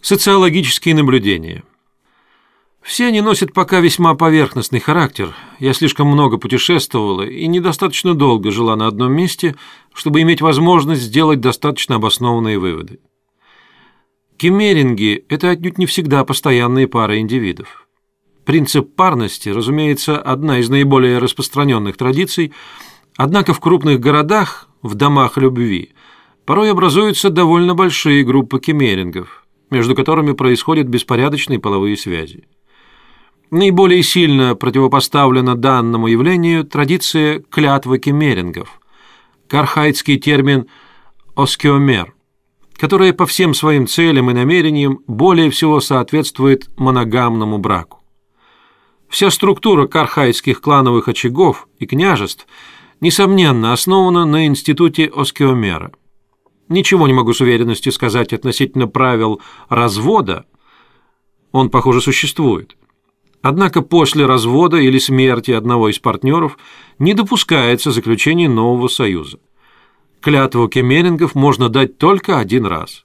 Социологические наблюдения. Все они носят пока весьма поверхностный характер. Я слишком много путешествовала и недостаточно долго жила на одном месте, чтобы иметь возможность сделать достаточно обоснованные выводы. Кемеринги – это отнюдь не всегда постоянные пары индивидов. Принцип парности, разумеется, одна из наиболее распространенных традиций, однако в крупных городах, в домах любви, порой образуются довольно большие группы кемерингов – между которыми происходят беспорядочные половые связи. Наиболее сильно противопоставлена данному явлению традиция клятвы кемерингов, кархайтский термин «оскиомер», которая по всем своим целям и намерениям более всего соответствует моногамному браку. Вся структура кархайтских клановых очагов и княжеств, несомненно, основана на институте оскиомера – Ничего не могу с уверенностью сказать относительно правил развода. Он, похоже, существует. Однако после развода или смерти одного из партнеров не допускается заключение нового союза. Клятву кемерингов можно дать только один раз.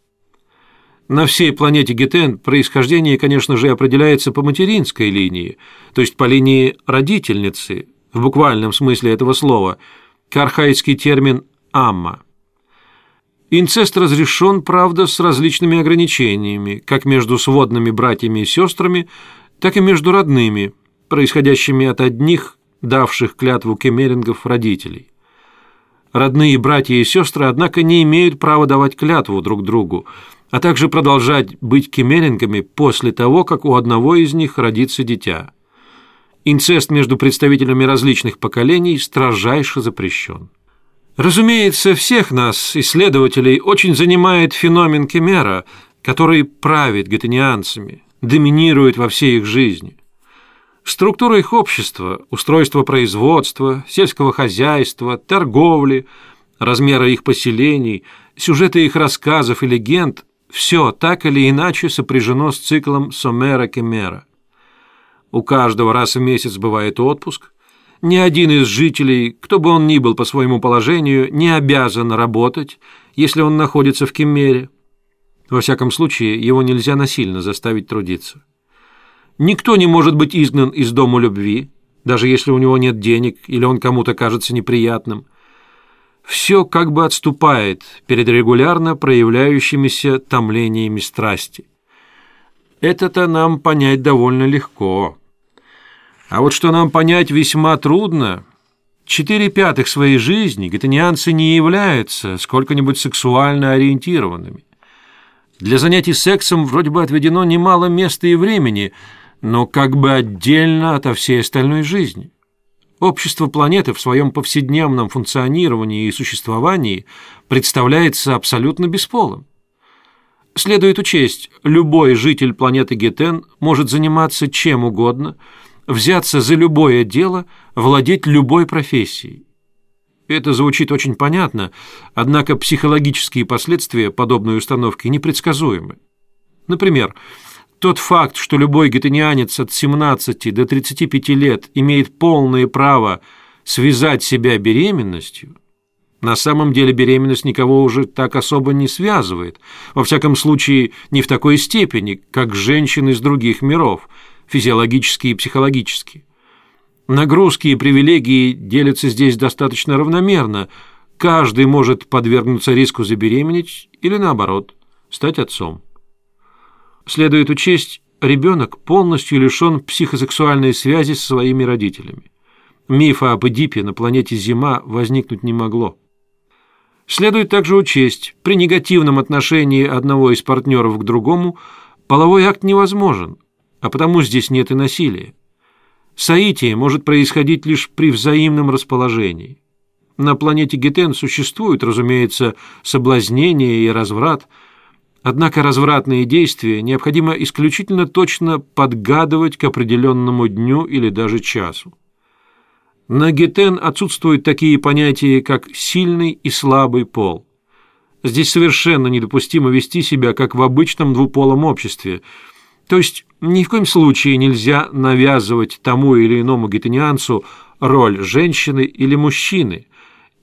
На всей планете Гетен происхождение, конечно же, определяется по материнской линии, то есть по линии родительницы, в буквальном смысле этого слова, кархайский термин «амма». Инцест разрешен, правда, с различными ограничениями, как между сводными братьями и сестрами, так и между родными, происходящими от одних, давших клятву кемерингов родителей. Родные братья и сестры, однако, не имеют права давать клятву друг другу, а также продолжать быть кемерингами после того, как у одного из них родится дитя. Инцест между представителями различных поколений строжайше запрещен. Разумеется, всех нас, исследователей, очень занимает феномен Кемера, который правит гетенианцами, доминирует во всей их жизни. Структура их общества, устройство производства, сельского хозяйства, торговли, размеры их поселений, сюжеты их рассказов и легенд – все так или иначе сопряжено с циклом Сомера-Кемера. У каждого раз в месяц бывает отпуск, ни один из жителей, кто бы он ни был по своему положению, не обязан работать, если он находится в Кемере. Во всяком случае, его нельзя насильно заставить трудиться. Никто не может быть изгнан из дома любви, даже если у него нет денег или он кому-то кажется неприятным. Все как бы отступает перед регулярно проявляющимися томлениями страсти. Это-то нам понять довольно легко. А вот что нам понять весьма трудно, четыре пятых своей жизни гетанианцы не являются сколько-нибудь сексуально ориентированными. Для занятий сексом вроде бы отведено немало места и времени, но как бы отдельно ото всей остальной жизни. Общество планеты в своем повседневном функционировании и существовании представляется абсолютно бесполым. Следует учесть, любой житель планеты Гетен может заниматься чем угодно – взяться за любое дело, владеть любой профессией. Это звучит очень понятно, однако психологические последствия подобной установки непредсказуемы. Например, тот факт, что любой гетенианец от 17 до 35 лет имеет полное право связать себя беременностью, на самом деле беременность никого уже так особо не связывает, во всяком случае не в такой степени, как женщин из других миров – физиологические и психологические. Нагрузки и привилегии делятся здесь достаточно равномерно. Каждый может подвергнуться риску забеременеть или, наоборот, стать отцом. Следует учесть, ребенок полностью лишен психосексуальной связи со своими родителями. Мифа об Эдипе на планете Зима возникнуть не могло. Следует также учесть, при негативном отношении одного из партнеров к другому половой акт невозможен, а потому здесь нет и насилия. Соитие может происходить лишь при взаимном расположении. На планете Гетен существуют, разумеется, соблазнение и разврат, однако развратные действия необходимо исключительно точно подгадывать к определенному дню или даже часу. На Гетен отсутствуют такие понятия, как «сильный» и «слабый пол». Здесь совершенно недопустимо вести себя, как в обычном двуполом обществе – то есть ни в коем случае нельзя навязывать тому или иному гетенианцу роль женщины или мужчины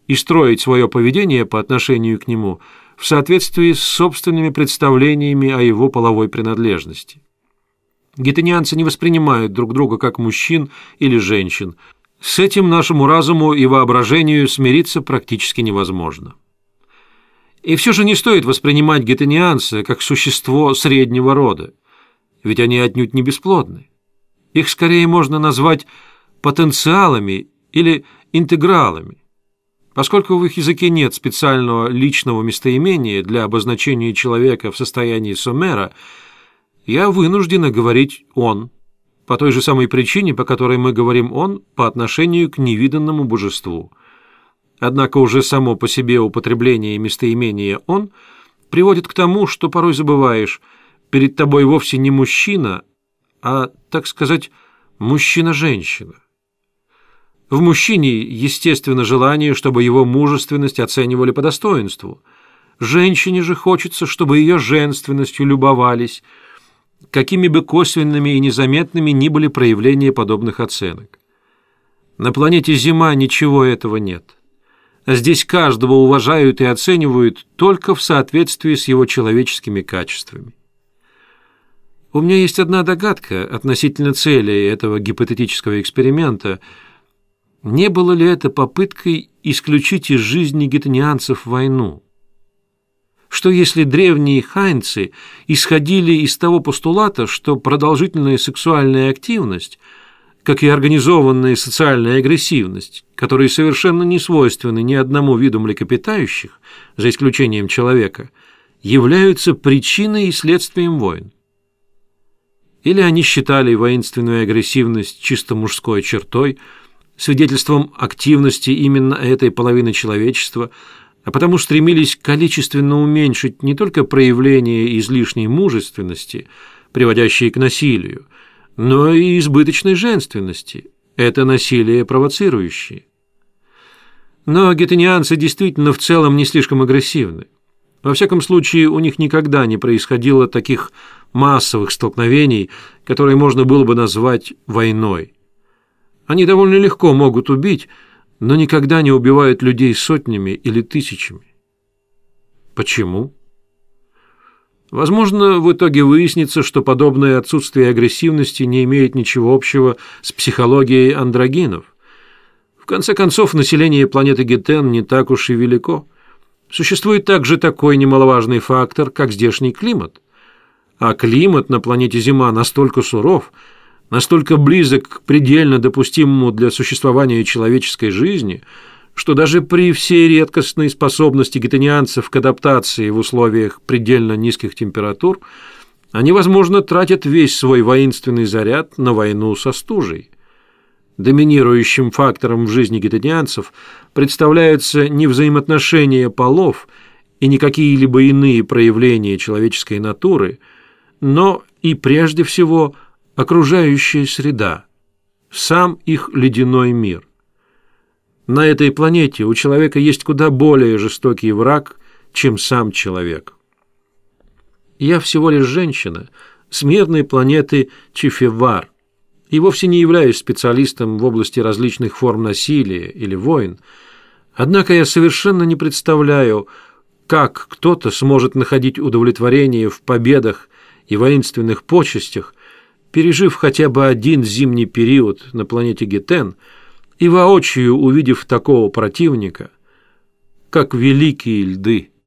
и строить свое поведение по отношению к нему в соответствии с собственными представлениями о его половой принадлежности. Гетенианцы не воспринимают друг друга как мужчин или женщин. С этим нашему разуму и воображению смириться практически невозможно. И все же не стоит воспринимать гетенианца как существо среднего рода, ведь они отнюдь не бесплодны. Их скорее можно назвать потенциалами или интегралами. Поскольку в их языке нет специального личного местоимения для обозначения человека в состоянии сомера, я вынуждена говорить «он», по той же самой причине, по которой мы говорим «он» по отношению к невиданному божеству. Однако уже само по себе употребление местоимения «он» приводит к тому, что порой забываешь, перед тобой вовсе не мужчина, а, так сказать, мужчина-женщина. В мужчине, естественно, желание, чтобы его мужественность оценивали по достоинству. Женщине же хочется, чтобы ее женственностью любовались, какими бы косвенными и незаметными ни были проявления подобных оценок. На планете Зима ничего этого нет. А здесь каждого уважают и оценивают только в соответствии с его человеческими качествами. У меня есть одна догадка относительно цели этого гипотетического эксперимента – не было ли это попыткой исключить из жизни гетанианцев войну? Что если древние хайнцы исходили из того постулата, что продолжительная сексуальная активность, как и организованная социальная агрессивность, которые совершенно не свойственны ни одному виду млекопитающих, за исключением человека, являются причиной и следствием войн? Или они считали воинственную агрессивность чисто мужской чертой – свидетельством активности именно этой половины человечества, а потому стремились количественно уменьшить не только проявление излишней мужественности, приводящие к насилию, но и избыточной женственности, это насилие провоцирующее. Но гетенианцы действительно в целом не слишком агрессивны. Во всяком случае, у них никогда не происходило таких массовых столкновений, которые можно было бы назвать войной. Они довольно легко могут убить, но никогда не убивают людей сотнями или тысячами. Почему? Возможно, в итоге выяснится, что подобное отсутствие агрессивности не имеет ничего общего с психологией андрогинов. В конце концов, население планеты Гетен не так уж и велико. Существует также такой немаловажный фактор, как здешний климат. А климат на планете Зима настолько суров – настолько близок к предельно допустимому для существования человеческой жизни, что даже при всей редкостной способности гетанианцев к адаптации в условиях предельно низких температур, они, возможно, тратят весь свой воинственный заряд на войну со стужей. Доминирующим фактором в жизни гетанианцев представляются не взаимоотношения полов и не какие-либо иные проявления человеческой натуры, но и прежде всего – окружающая среда, сам их ледяной мир. На этой планете у человека есть куда более жестокий враг, чем сам человек. Я всего лишь женщина с мирной планеты Чифевар и вовсе не являюсь специалистом в области различных форм насилия или войн, однако я совершенно не представляю, как кто-то сможет находить удовлетворение в победах и воинственных почестях, пережив хотя бы один зимний период на планете Гетен и воочию увидев такого противника, как великие льды –